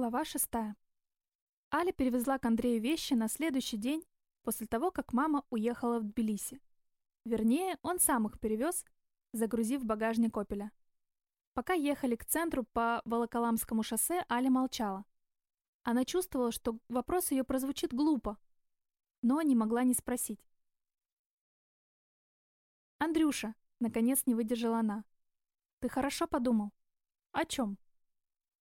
Глава шестая. Аля перевезла к Андрею вещи на следующий день после того, как мама уехала в Тбилиси. Вернее, он сам их перевез, загрузив в багажник «Опеля». Пока ехали к центру по Волоколамскому шоссе, Аля молчала. Она чувствовала, что вопрос ее прозвучит глупо, но не могла не спросить. «Андрюша», — наконец не выдержала она, — «ты хорошо подумал?» «О чем?»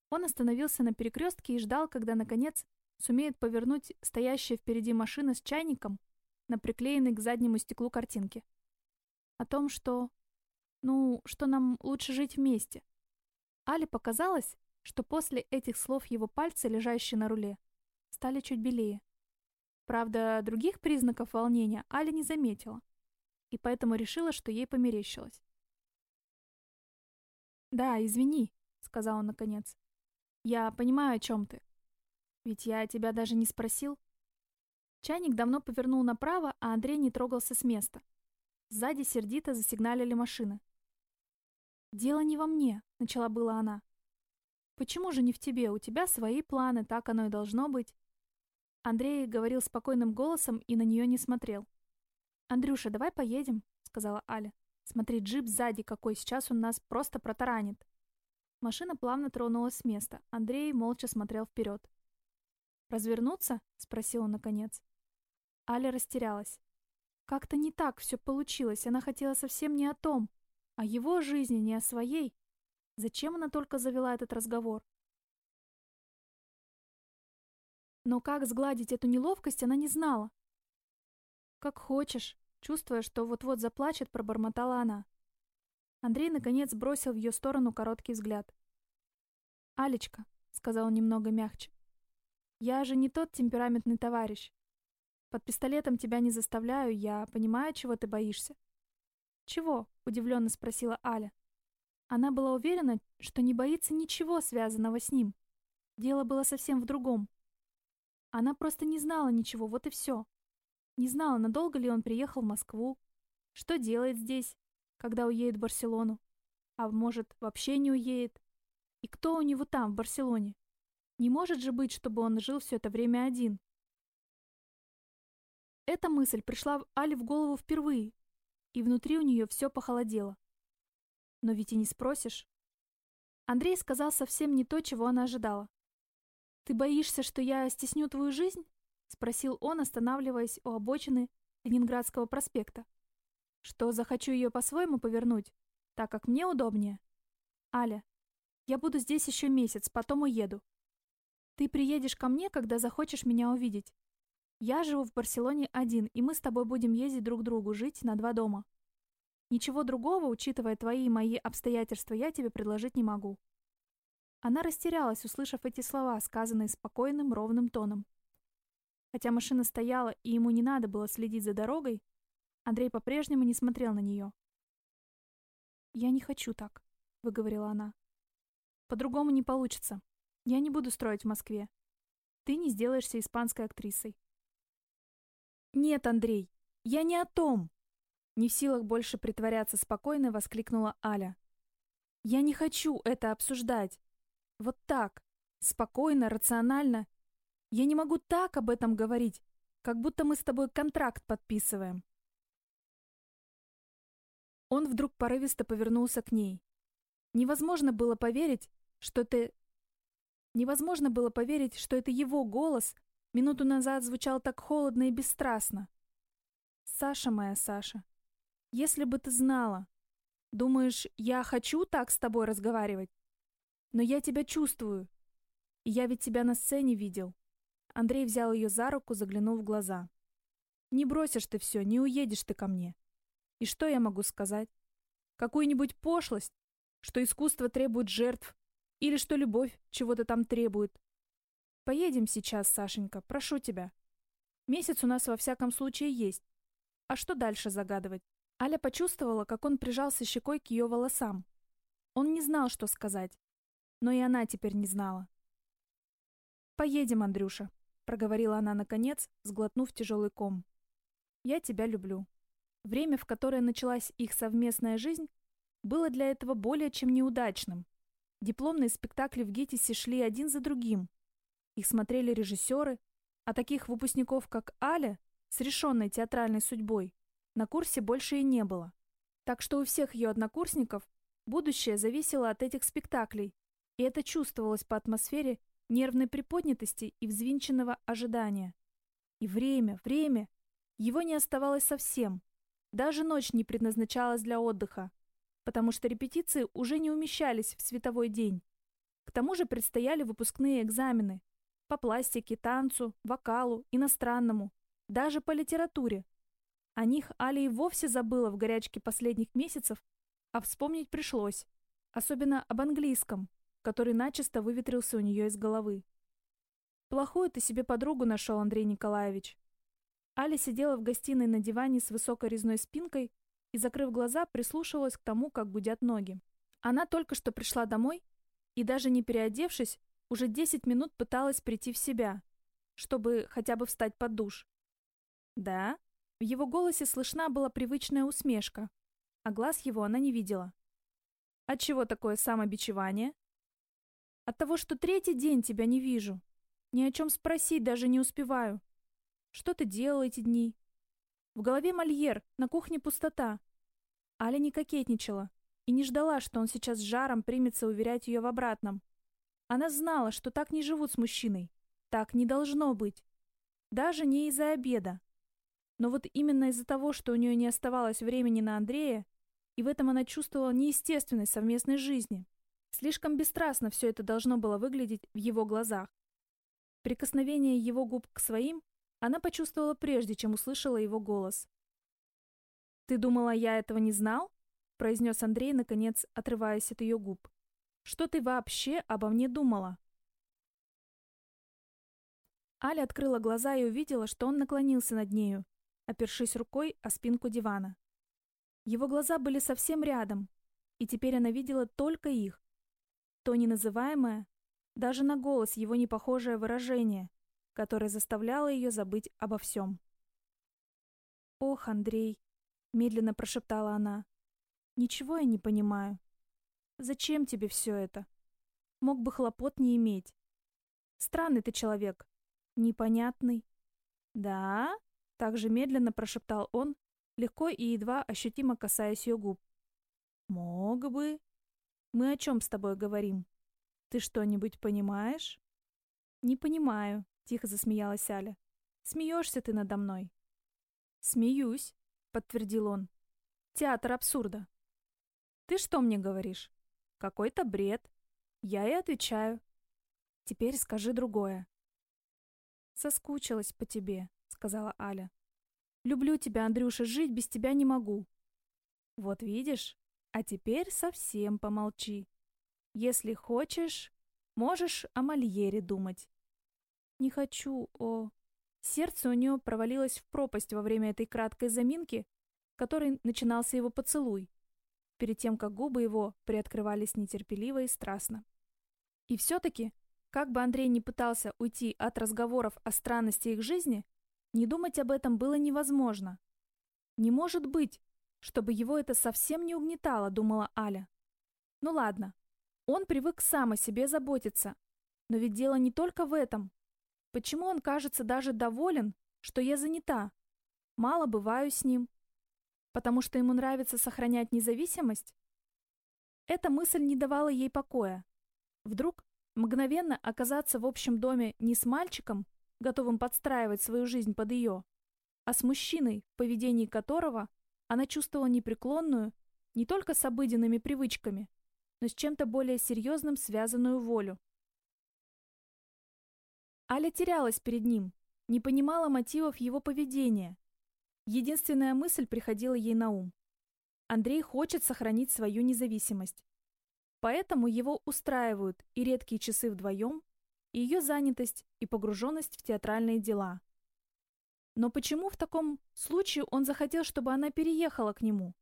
Он остановился на перекрестке и ждал, когда, наконец, сумеет повернуть стоящая впереди машина с чайником на приклеенной к заднему стеклу картинке. О том, что... Ну, что нам лучше жить вместе. Але показалось, что после этих слов его пальцы, лежащие на руле, стали чуть белее. Правда, других признаков волнения Аля не заметила, и поэтому решила, что ей померещилось. «Да, извини», — сказал он наконец. Я понимаю, о чем ты. Ведь я тебя даже не спросил. Чайник давно повернул направо, а Андрей не трогался с места. Сзади сердито засигналили машины. «Дело не во мне», — начала была она. «Почему же не в тебе? У тебя свои планы, так оно и должно быть». Андрей говорил спокойным голосом и на нее не смотрел. «Андрюша, давай поедем», — сказала Аля. «Смотри, джип сзади какой, сейчас он нас просто протаранит». Машина плавно тронулась с места. Андрей молча смотрел вперед. «Развернуться?» — спросил он наконец. Аля растерялась. Как-то не так все получилось. Она хотела совсем не о том, о его жизни, не о своей. Зачем она только завела этот разговор? Но как сгладить эту неловкость, она не знала. «Как хочешь», чувствуя, что вот-вот заплачет, пробормотала она. Андрей, наконец, бросил в ее сторону короткий взгляд. «Алечка», — сказал он немного мягче, — «я же не тот темпераментный товарищ. Под пистолетом тебя не заставляю, я понимаю, чего ты боишься». «Чего?» — удивленно спросила Аля. Она была уверена, что не боится ничего, связанного с ним. Дело было совсем в другом. Она просто не знала ничего, вот и все. Не знала, надолго ли он приехал в Москву, что делает здесь, когда уедет в Барселону. А может, вообще не уедет. И кто у него там, в Барселоне? Не может же быть, чтобы он жил все это время один. Эта мысль пришла Али в голову впервые, и внутри у нее все похолодело. Но ведь и не спросишь. Андрей сказал совсем не то, чего она ожидала. «Ты боишься, что я стесню твою жизнь?» — спросил он, останавливаясь у обочины Ленинградского проспекта. Что, захочу ее по-своему повернуть, так как мне удобнее? Аля, я буду здесь еще месяц, потом уеду. Ты приедешь ко мне, когда захочешь меня увидеть. Я живу в Барселоне один, и мы с тобой будем ездить друг к другу, жить на два дома. Ничего другого, учитывая твои и мои обстоятельства, я тебе предложить не могу». Она растерялась, услышав эти слова, сказанные спокойным, ровным тоном. Хотя машина стояла, и ему не надо было следить за дорогой, Андрей по-прежнему не смотрел на нее. «Я не хочу так», — выговорила она. «По-другому не получится. Я не буду строить в Москве. Ты не сделаешься испанской актрисой». «Нет, Андрей, я не о том!» Не в силах больше притворяться спокойно, воскликнула Аля. «Я не хочу это обсуждать. Вот так, спокойно, рационально. Я не могу так об этом говорить, как будто мы с тобой контракт подписываем. Он вдруг порывисто повернулся к ней. Невозможно было поверить, что это... Невозможно было поверить, что это его голос минуту назад звучал так холодно и бесстрастно. «Саша моя, Саша, если бы ты знала. Думаешь, я хочу так с тобой разговаривать? Но я тебя чувствую. И я ведь тебя на сцене видел». Андрей взял ее за руку, заглянул в глаза. «Не бросишь ты все, не уедешь ты ко мне. И что я могу сказать? Какую-нибудь пошлость, что искусство требует жертв, или что любовь чего-то там требует. Поедем сейчас, Сашенька, прошу тебя. Месяц у нас во всяком случае есть. А что дальше загадывать? Аля почувствовала, как он прижался щекой к ее волосам. Он не знал, что сказать. Но и она теперь не знала. «Поедем, Андрюша», — проговорила она наконец, сглотнув тяжелый ком. «Я тебя люблю». Время, в которое началась их совместная жизнь, было для этого более чем неудачным. Дипломные спектакли в ГИТИСе шли один за другим, Их смотрели режиссеры, а таких выпускников, как Аля, с решенной театральной судьбой, на курсе больше и не было. Так что у всех ее однокурсников будущее зависело от этих спектаклей, и это чувствовалось по атмосфере нервной приподнятости и взвинченного ожидания. И время, время, его не оставалось совсем. Даже ночь не предназначалась для отдыха, потому что репетиции уже не умещались в световой день. К тому же предстояли выпускные экзамены по пластике, танцу, вокалу, иностранному, даже по литературе. О них Али и вовсе забыла в горячке последних месяцев, а вспомнить пришлось, особенно об английском, который начисто выветрился у нее из головы. «Плохую ты себе подругу нашел, Андрей Николаевич». Аля сидела в гостиной на диване с высокой резной спинкой и, закрыв глаза, прислушивалась к тому, как гудят ноги. Она только что пришла домой и, даже не переодевшись, уже десять минут пыталась прийти в себя, чтобы хотя бы встать под душ. «Да?» В его голосе слышна была привычная усмешка, а глаз его она не видела. «Отчего такое самобичевание?» От того, что третий день тебя не вижу. Ни о чем спросить даже не успеваю. Что ты делал эти дни? В голове Мольер, на кухне пустота. Аля не кокетничала и не ждала, что он сейчас с жаром примется уверять ее в обратном. Она знала, что так не живут с мужчиной. Так не должно быть. Даже не из-за обеда. Но вот именно из-за того, что у нее не оставалось времени на Андрея, и в этом она чувствовала неестественность совместной жизни. Слишком бесстрастно все это должно было выглядеть в его глазах. Прикосновение его губ к своим она почувствовала прежде, чем услышала его голос. «Ты думала, я этого не знал?» произнес Андрей, наконец, отрываясь от ее губ. «Что ты вообще обо мне думала?» Аля открыла глаза и увидела, что он наклонился над нею, опершись рукой о спинку дивана. Его глаза были совсем рядом, и теперь она видела только их, то неназываемое, даже на голос его непохожее выражение, которое заставляло ее забыть обо всем. «Ох, Андрей!» — медленно прошептала она. «Ничего я не понимаю. Зачем тебе все это? Мог бы хлопот не иметь. Странный ты человек. Непонятный». «Да?» — также медленно прошептал он, легко и едва ощутимо касаясь ее губ. «Мог бы», мы о чем с тобой говорим? Ты что-нибудь понимаешь? Не понимаю, тихо засмеялась Аля. Смеешься ты надо мной. Смеюсь, подтвердил он. Театр абсурда. Ты что мне говоришь? Какой-то бред. Я и отвечаю. Теперь скажи другое. Соскучилась по тебе, сказала Аля. Люблю тебя, Андрюша, жить без тебя не могу. Вот видишь, а теперь совсем помолчи. Если хочешь, можешь о Мольере думать. Не хочу, о... Сердце у нее провалилось в пропасть во время этой краткой заминки, которой начинался его поцелуй, перед тем, как губы его приоткрывались нетерпеливо и страстно. И все-таки, как бы Андрей ни пытался уйти от разговоров о странности их жизни, не думать об этом было невозможно. Не может быть, чтобы его это совсем не угнетало, думала Аля. Ну ладно, он привык сам о себе заботиться. Но ведь дело не только в этом. Почему он кажется даже доволен, что я занята? Мало бываю с ним. Потому что ему нравится сохранять независимость? Эта мысль не давала ей покоя. Вдруг мгновенно оказаться в общем доме не с мальчиком, готовым подстраивать свою жизнь под ее, а с мужчиной, в поведении которого она чувствовала непреклонную, не только с обыденными привычками, но с чем-то более серьезным связанную волю. Аля терялась перед ним, не понимала мотивов его поведения. Единственная мысль приходила ей на ум. Андрей хочет сохранить свою независимость. Поэтому его устраивают и редкие часы вдвоем, и ее занятость и погруженность в театральные дела. Но почему в таком случае он захотел, чтобы она переехала к нему?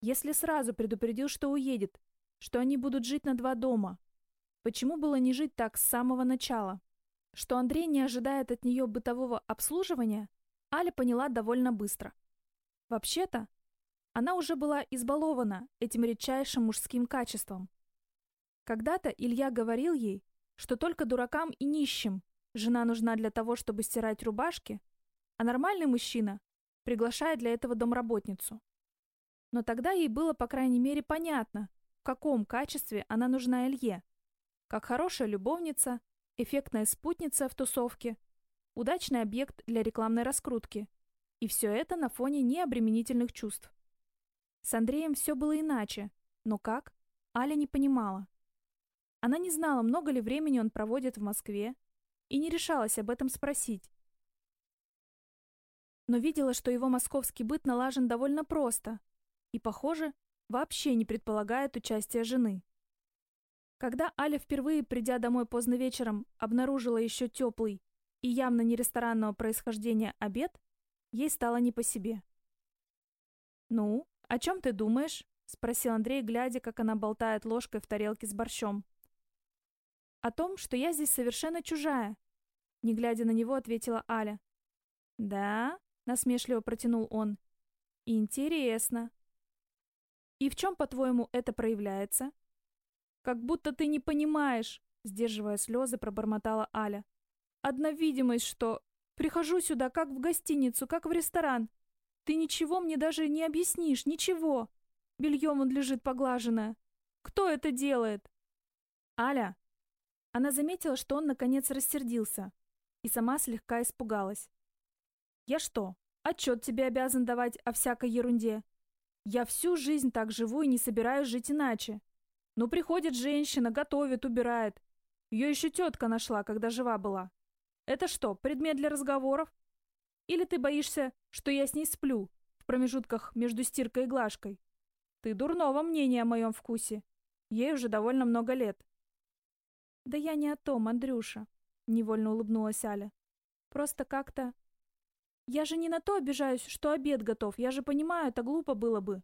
Если сразу предупредил, что уедет, что они будут жить на два дома, почему было не жить так с самого начала? Что Андрей не ожидает от нее бытового обслуживания, Аля поняла довольно быстро. Вообще-то, она уже была избалована этим редчайшим мужским качеством. Когда-то Илья говорил ей, что только дуракам и нищим жена нужна для того, чтобы стирать рубашки, а нормальный мужчина приглашает для этого домработницу. Но тогда ей было, по крайней мере, понятно, в каком качестве она нужна Илье. Как хорошая любовница, эффектная спутница в тусовке, удачный объект для рекламной раскрутки. И все это на фоне необременительных чувств. С Андреем все было иначе, но как? Аля не понимала. Она не знала, много ли времени он проводит в Москве, и не решалась об этом спросить. Но видела, что его московский быт налажен довольно просто и, похоже, вообще не предполагает участия жены. Когда Аля впервые, придя домой поздно вечером, обнаружила еще теплый и явно не ресторанного происхождения обед, ей стало не по себе. «Ну, о чем ты думаешь?» — спросил Андрей, глядя, как она болтает ложкой в тарелке с борщом. «О том, что я здесь совершенно чужая», — не глядя на него, ответила Аля. «Да?» — насмешливо протянул он. «Интересно. И в чем, по-твоему, это проявляется?» «Как будто ты не понимаешь», — сдерживая слезы, пробормотала Аля. «Одна видимость, что... Прихожу сюда, как в гостиницу, как в ресторан. Ты ничего мне даже не объяснишь, ничего. Бельем он лежит поглаженное. Кто это делает?» «Аля, она заметила, что он наконец рассердился, и сама слегка испугалась. «Я что, отчет тебе обязан давать о всякой ерунде? Я всю жизнь так живу и не собираюсь жить иначе. Ну, приходит женщина, готовит, убирает. Ее еще тетка нашла, когда жива была. Это что, предмет для разговоров? Или ты боишься, что я с ней сплю в промежутках между стиркой и глажкой? Ты дурного мнения о моем вкусе. Ей уже довольно много лет. «Да я не о том, Андрюша», — невольно улыбнулась Аля. «Просто как-то...» «Я же не на то обижаюсь, что обед готов, я же понимаю, это глупо было бы».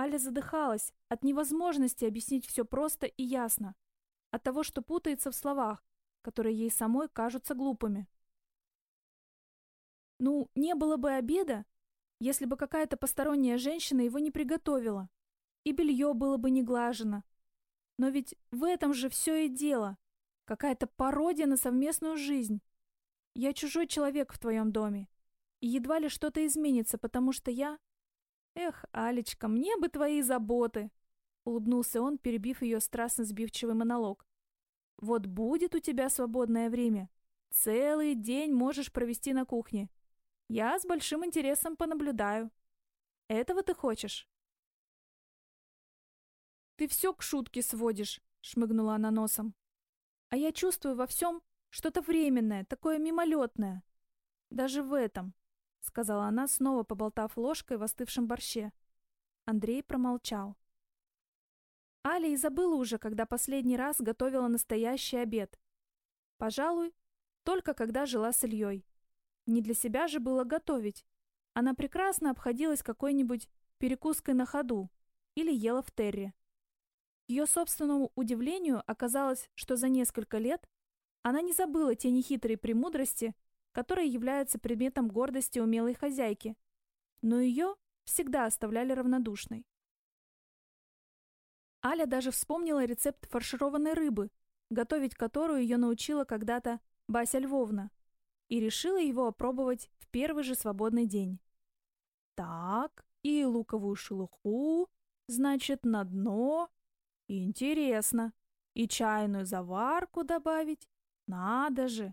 Аля задыхалась от невозможности объяснить все просто и ясно, от того, что путается в словах, которые ей самой кажутся глупыми. Ну, не было бы обеда, если бы какая-то посторонняя женщина его не приготовила, и белье было бы не глажено, но ведь в этом же все и дело. Какая-то пародия на совместную жизнь. Я чужой человек в твоем доме. И едва ли что-то изменится, потому что я... Эх, Алечка, мне бы твои заботы. Улыбнулся он, перебив ее страстно сбивчивый монолог. Вот будет у тебя свободное время. Целый день можешь провести на кухне. Я с большим интересом понаблюдаю. Этого ты хочешь? «Ты все к шутке сводишь», — шмыгнула она носом. «А я чувствую во всем что-то временное, такое мимолетное. Даже в этом», — сказала она, снова поболтав ложкой в остывшем борще. Андрей промолчал. Аля и забыла уже, когда последний раз готовила настоящий обед. Пожалуй, только когда жила с Ильей. Не для себя же было готовить. Она прекрасно обходилась какой-нибудь перекуской на ходу или ела в терре ее собственному удивлению оказалось, что за несколько лет она не забыла те нехитрые премудрости, которые являются предметом гордости умелой хозяйки, но ее всегда оставляли равнодушной. Аля даже вспомнила рецепт фаршированной рыбы, готовить которую ее научила когда-то Бася Львовна, и решила его опробовать в первый же свободный день. Так, и луковую шелуху, значит, на дно, Интересно. И чайную заварку добавить? Надо же.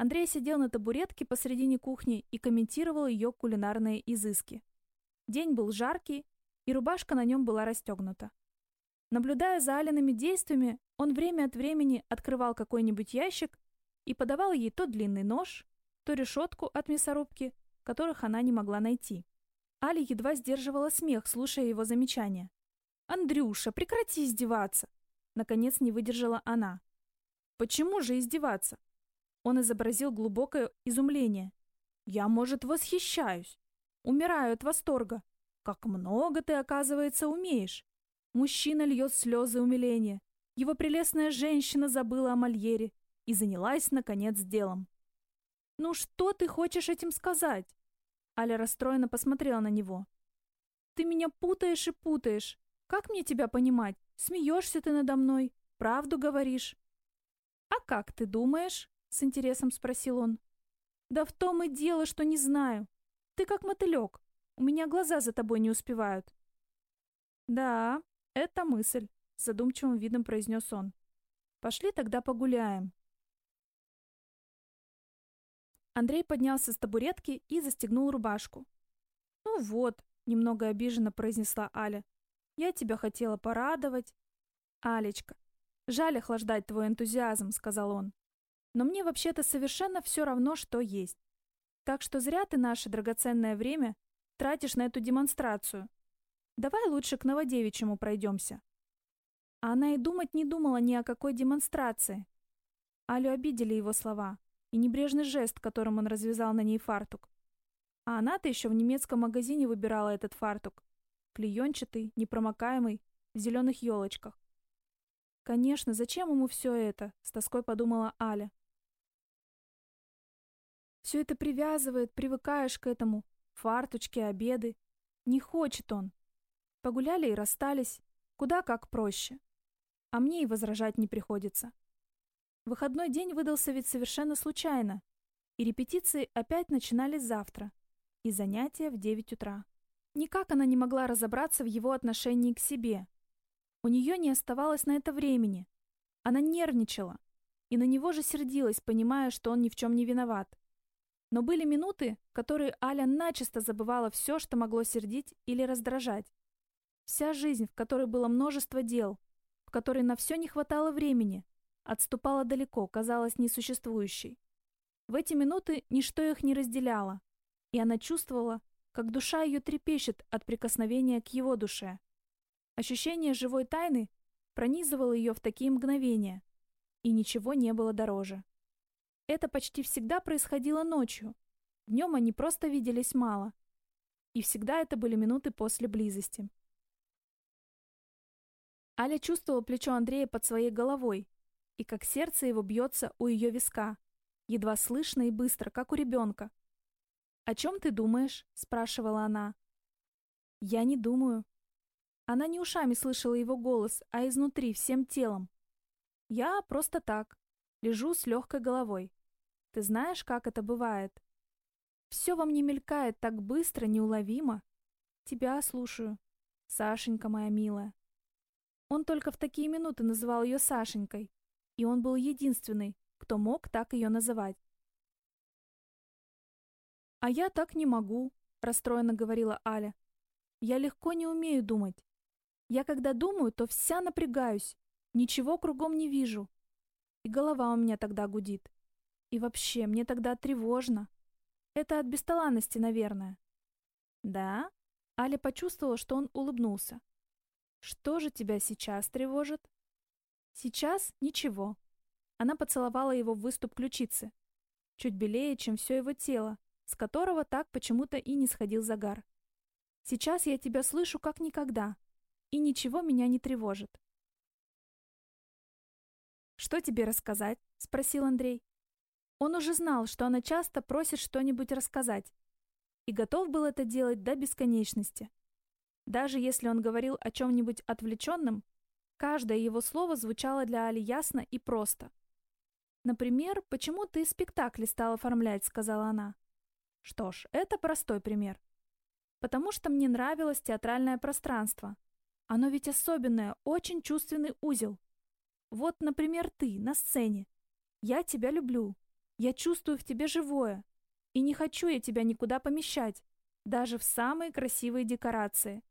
Андрей сидел на табуретке посредине кухни и комментировал ее кулинарные изыски. День был жаркий, и рубашка на нем была расстегнута. Наблюдая за Алиными действиями, он время от времени открывал какой-нибудь ящик и подавал ей то длинный нож, то решетку от мясорубки, которых она не могла найти. Аля едва сдерживала смех, слушая его замечания. «Андрюша, прекрати издеваться!» Наконец не выдержала она. «Почему же издеваться?» Он изобразил глубокое изумление. «Я, может, восхищаюсь. Умираю от восторга. Как много ты, оказывается, умеешь!» Мужчина льет слезы умиления. Его прелестная женщина забыла о Мольере и занялась, наконец, делом. «Ну что ты хочешь этим сказать?» Аля расстроенно посмотрела на него. «Ты меня путаешь и путаешь. Как мне тебя понимать? Смеешься ты надо мной, правду говоришь. А как ты думаешь? С интересом спросил он. Да в том и дело, что не знаю. Ты как мотылек. У меня глаза за тобой не успевают. Да, это мысль, задумчивым видом произнес он. Пошли тогда погуляем. Андрей поднялся с табуретки и застегнул рубашку. «Ну вот», — немного обиженно произнесла Аля, — «я тебя хотела порадовать». «Алечка, жаль охлаждать твой энтузиазм», — сказал он. «Но мне вообще-то совершенно все равно, что есть. Так что зря ты наше драгоценное время тратишь на эту демонстрацию. Давай лучше к Новодевичьему пройдемся». А она и думать не думала ни о какой демонстрации. Алю обидели его слова и небрежный жест, которым он развязал на ней фартук. А она-то еще в немецком магазине выбирала этот фартук. Клеенчатый, непромокаемый, в зеленых елочках. Конечно, зачем ему все это? С тоской подумала Аля. Все это привязывает, привыкаешь к этому. Фарточки, обеды. Не хочет он. Погуляли и расстались. Куда как проще. А мне и возражать не приходится. Выходной день выдался ведь совершенно случайно, и репетиции опять начинались завтра, и занятия в 9 утра. Никак она не могла разобраться в его отношении к себе. У нее не оставалось на это времени. Она нервничала, и на него же сердилась, понимая, что он ни в чем не виноват. Но были минуты, в которые Аля начисто забывала все, что могло сердить или раздражать. Вся жизнь, в которой было множество дел, в которой на все не хватало времени, отступала далеко, казалась несуществующей. В эти минуты ничто их не разделяло, и она чувствовала, как душа ее трепещет от прикосновения к его душе. Ощущение живой тайны пронизывало ее в такие мгновения, и ничего не было дороже. Это почти всегда происходило ночью. Днем они просто виделись мало. И всегда это были минуты после близости. Аля чувствовала плечо Андрея под своей головой, и как сердце его бьется у ее виска, едва слышно и быстро, как у ребенка. «О чем ты думаешь?» — спрашивала она. «Я не думаю». Она не ушами слышала его голос, а изнутри, всем телом. «Я просто так. Лежу с легкой головой. Ты знаешь, как это бывает? Все во мне мелькает так быстро, неуловимо. Тебя слушаю. Сашенька моя милая». Он только в такие минуты называл ее Сашенькой и он был единственный, кто мог так ее называть. «А я так не могу», — расстроенно говорила Аля. «Я легко не умею думать. Я когда думаю, то вся напрягаюсь, ничего кругом не вижу. И голова у меня тогда гудит. И вообще, мне тогда тревожно. Это от бесталанности, наверное». «Да?» Аля почувствовала, что он улыбнулся. «Что же тебя сейчас тревожит?» Сейчас ничего. Она поцеловала его в выступ ключицы. Чуть белее, чем все его тело, с которого так почему-то и не сходил загар. Сейчас я тебя слышу как никогда, и ничего меня не тревожит. «Что тебе рассказать?» — спросил Андрей. Он уже знал, что она часто просит что-нибудь рассказать, и готов был это делать до бесконечности. Даже если он говорил о чем-нибудь отвлеченном, Каждое его слово звучало для Али ясно и просто. «Например, почему ты спектакли стал оформлять?» — сказала она. Что ж, это простой пример. Потому что мне нравилось театральное пространство. Оно ведь особенное, очень чувственный узел. Вот, например, ты на сцене. Я тебя люблю. Я чувствую в тебе живое. И не хочу я тебя никуда помещать, даже в самые красивые декорации.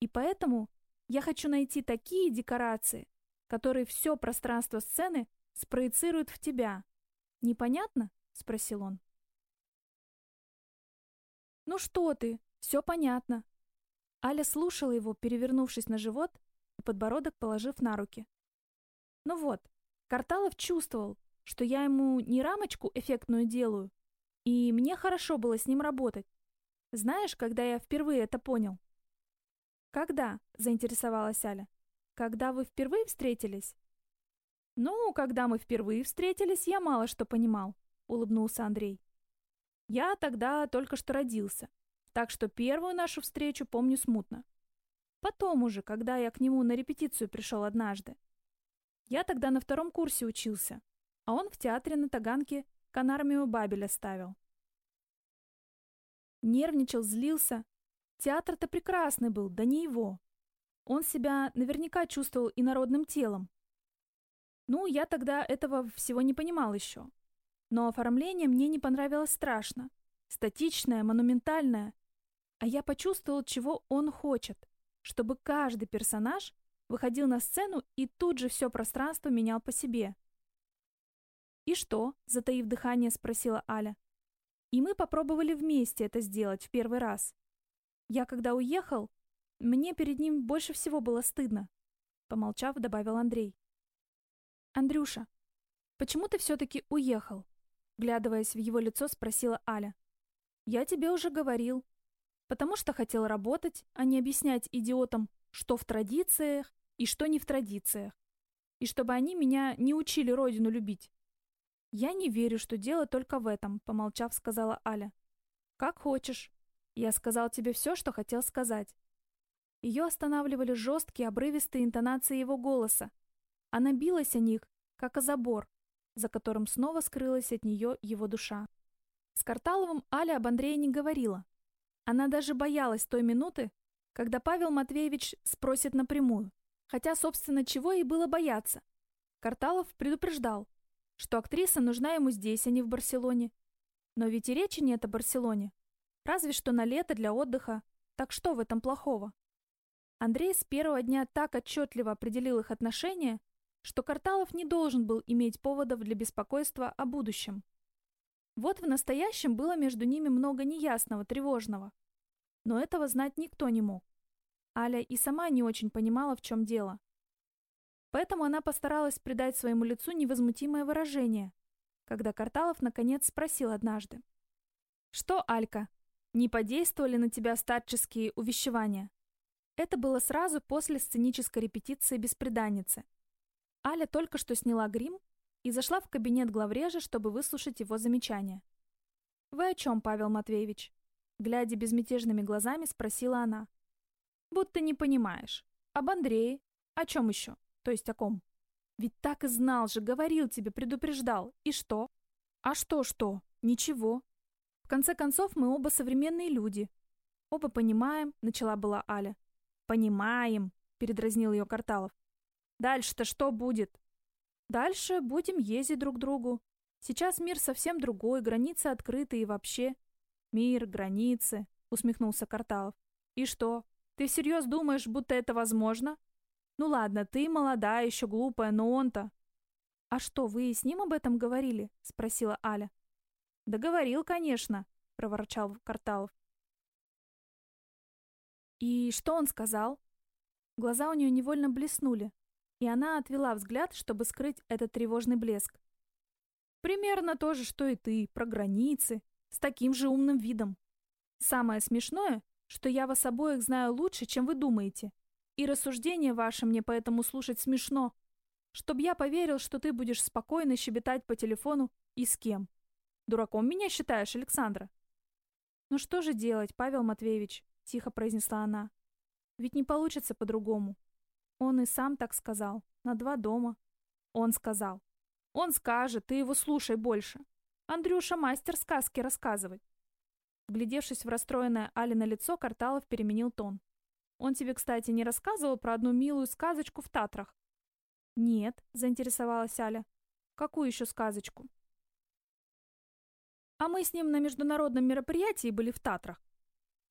И поэтому я хочу найти такие декорации, которые все пространство сцены спроецируют в тебя. Непонятно? спросил он. Ну что ты? Все понятно. Аля слушала его, перевернувшись на живот и подбородок положив на руки. Ну вот, Карталов чувствовал, что я ему не рамочку эффектную делаю, и мне хорошо было с ним работать. Знаешь, когда я впервые это понял? «Когда?» — заинтересовалась Аля. «Когда вы впервые встретились?» «Ну, когда мы впервые встретились, я мало что понимал», — улыбнулся Андрей. «Я тогда только что родился, так что первую нашу встречу помню смутно. Потом уже, когда я к нему на репетицию пришел однажды. Я тогда на втором курсе учился. А он в театре на Таганке канармию Бабеля ставил. Нервничал, злился. Театр-то прекрасный был, да не его. Он себя наверняка чувствовал инородным телом. Ну, я тогда этого всего не понимал еще. Но оформление мне не понравилось страшно. Статичное, монументальное. А я почувствовал, чего он хочет. Чтобы каждый персонаж выходил на сцену и тут же все пространство менял по себе. «И что?» — затаив дыхание, спросила Аля. И мы попробовали вместе это сделать в первый раз. Я когда уехал, мне перед ним больше всего было стыдно. Помолчав, добавил Андрей. «Андрюша, почему ты все-таки уехал?» Глядываясь в его лицо, спросила Аля. «Я тебе уже говорил. Потому что хотел работать, а не объяснять идиотам, что в традициях и что не в традициях. И чтобы они меня не учили родину любить. «Я не верю, что дело только в этом», — помолчав, сказала Аля. «Как хочешь. Я сказал тебе все, что хотел сказать». Ее останавливали жесткие, обрывистые интонации его голоса. Она билась о них, как о забор, за которым снова скрылась от нее его душа. С Карталовым Аля об Андрее не говорила. Она даже боялась той минуты, когда Павел Матвеевич спросит напрямую. Хотя, собственно, чего и было бояться. Карталов предупреждал, что актриса нужна ему здесь, а не в Барселоне. Но ведь и речи нет о Барселоне. Разве что на лето для отдыха. Так что в этом плохого? Андрей с первого дня так отчетливо определил их отношения, что Карталов не должен был иметь поводов для беспокойства о будущем. Вот в настоящем было между ними много неясного, тревожного. Но этого знать никто не мог. Аля и сама не очень понимала, в чем дело. Поэтому она постаралась придать своему лицу невозмутимое выражение, когда Карталов наконец спросил однажды. «Что, Алька, не подействовали на тебя старческие увещевания?» Это было сразу после сценической репетиции «Беспреданницы». Аля только что сняла грим и зашла в кабинет главрежа, чтобы выслушать его замечания. «Вы о чем, Павел Матвеевич?» Глядя безмятежными глазами, спросила она. «Будто не понимаешь. Об Андрее. О чем еще?» То есть о ком? Ведь так и знал же, говорил тебе, предупреждал. И что? А что-что? Ничего. В конце концов, мы оба современные люди. Оба понимаем, начала была Аля. Понимаем, передразнил ее Карталов. Дальше-то что будет? Дальше будем ездить друг к другу. Сейчас мир совсем другой, границы открыты и вообще. Мир, границы, усмехнулся Карталов. И что? Ты всерьез думаешь, будто это возможно? Ну ладно, ты молодая, еще глупая, но он-то... А что, вы с ним об этом говорили? Спросила Аля. Да говорил, конечно, проворчал Карталов. И что он сказал? Глаза у нее невольно блеснули, и она отвела взгляд, чтобы скрыть этот тревожный блеск. Примерно то же, что и ты, про границы, с таким же умным видом. Самое смешное, что я вас обоих знаю лучше, чем вы думаете. И рассуждения ваши мне поэтому слушать смешно. Чтоб я поверил, что ты будешь спокойно щебетать по телефону и с кем. Дураком меня считаешь, Александра? Ну что же делать, Павел Матвеевич? Тихо произнесла она. Ведь не получится по-другому. Он и сам так сказал. На два дома. Он сказал. Он скажет, ты его слушай больше. Андрюша мастер сказки рассказывать. Вглядевшись в расстроенное Алина лицо, Карталов переменил тон. Он тебе, кстати, не рассказывал про одну милую сказочку в Татрах? Нет, заинтересовалась Аля. Какую еще сказочку? А мы с ним на международном мероприятии были в Татрах.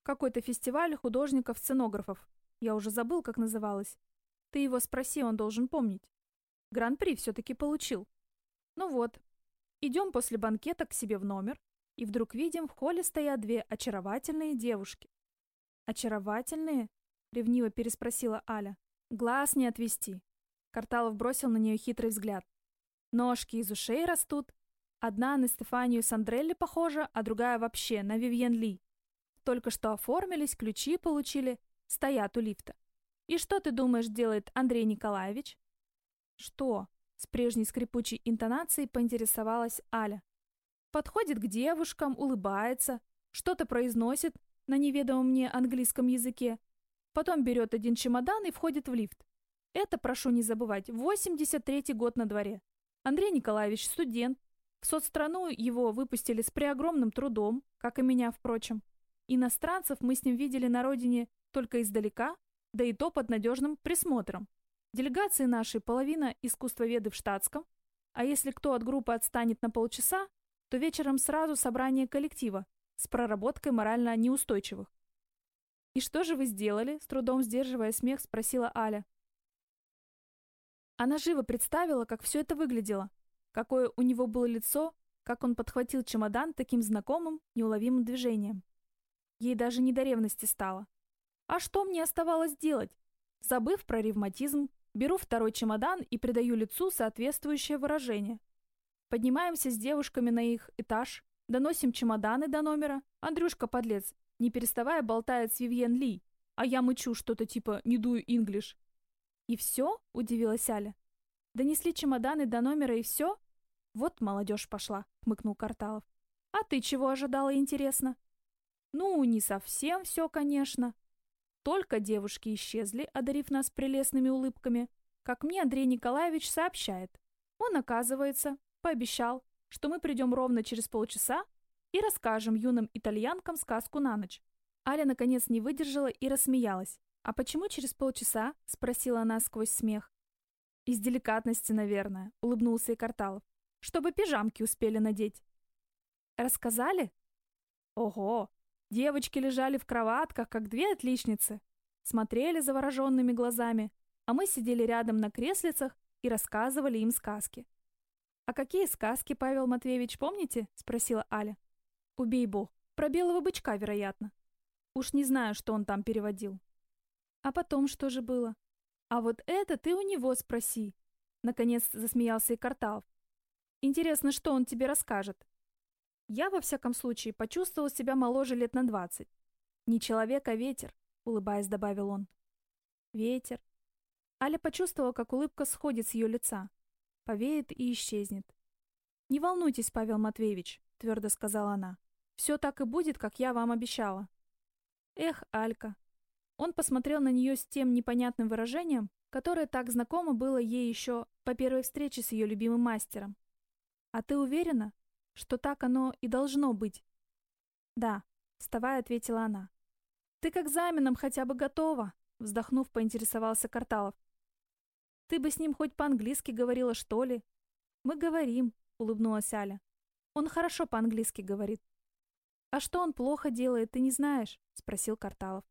Какой-то фестиваль художников-сценографов. Я уже забыл, как называлось. Ты его спроси, он должен помнить. Гран-при все-таки получил. Ну вот. Идем после банкета к себе в номер, и вдруг видим, в холле стоят две очаровательные девушки. Очаровательные? — ревниво переспросила Аля. «Глаз не отвести». Карталов бросил на нее хитрый взгляд. «Ножки из ушей растут. Одна на Стефанию Сандрелли похожа, а другая вообще на Вивьен Ли. Только что оформились, ключи получили, стоят у лифта. И что ты думаешь делает Андрей Николаевич?» «Что?» — с прежней скрипучей интонацией поинтересовалась Аля. Подходит к девушкам, улыбается, что-то произносит на неведомом мне английском языке, Потом берет один чемодан и входит в лифт. Это, прошу не забывать, 83-й год на дворе. Андрей Николаевич студент. В соцстрану его выпустили с преогромным трудом, как и меня, впрочем. Иностранцев мы с ним видели на родине только издалека, да и то под надежным присмотром. Делегации нашей половина искусствоведы в штатском, а если кто от группы отстанет на полчаса, то вечером сразу собрание коллектива с проработкой морально неустойчивых. «И что же вы сделали?» — с трудом сдерживая смех, спросила Аля. Она живо представила, как все это выглядело, какое у него было лицо, как он подхватил чемодан таким знакомым, неуловимым движением. Ей даже не до ревности стало. А что мне оставалось делать? Забыв про ревматизм, беру второй чемодан и придаю лицу соответствующее выражение. Поднимаемся с девушками на их этаж, доносим чемоданы до номера. Андрюшка, подлец, не переставая болтает с Вивьен Ли, а я мычу что-то типа «не дую инглиш». «И все?» — удивилась Аля. «Донесли чемоданы до номера и все?» «Вот молодежь пошла», — хмыкнул Карталов. «А ты чего ожидала, интересно?» «Ну, не совсем все, конечно. Только девушки исчезли, одарив нас прелестными улыбками, как мне Андрей Николаевич сообщает. Он, оказывается, пообещал, что мы придем ровно через полчаса и расскажем юным итальянкам сказку на ночь. Аля наконец не выдержала и рассмеялась. «А почему через полчаса?» — спросила она сквозь смех. «Из деликатности, наверное», — улыбнулся и Карталов. «Чтобы пижамки успели надеть». «Рассказали?» «Ого! Девочки лежали в кроватках, как две отличницы. Смотрели завороженными глазами, а мы сидели рядом на креслицах и рассказывали им сказки. «А какие сказки, Павел Матвеевич, помните?» — спросила Аля. «Убей бог. Про белого бычка, вероятно. Уж не знаю, что он там переводил». «А потом что же было?» «А вот это ты у него спроси», — наконец засмеялся и Карталов. «Интересно, что он тебе расскажет?» Я, во всяком случае, почувствовал себя моложе лет на двадцать. «Не человек, а ветер», — улыбаясь, добавил он. «Ветер». Аля почувствовала, как улыбка сходит с ее лица. Повеет и исчезнет. «Не волнуйтесь, Павел Матвеевич», — твердо сказала она. «Все так и будет, как я вам обещала». Эх, Алька. Он посмотрел на нее с тем непонятным выражением, которое так знакомо было ей еще по первой встрече с ее любимым мастером. «А ты уверена, что так оно и должно быть. Да, вставая, ответила она. Ты к экзаменам хотя бы готова? Вздохнув, поинтересовался Карталов. Ты бы с ним хоть по-английски говорила, что ли? Мы говорим, улыбнулась Аля. Он хорошо по-английски говорит. А что он плохо делает, ты не знаешь? Спросил Карталов.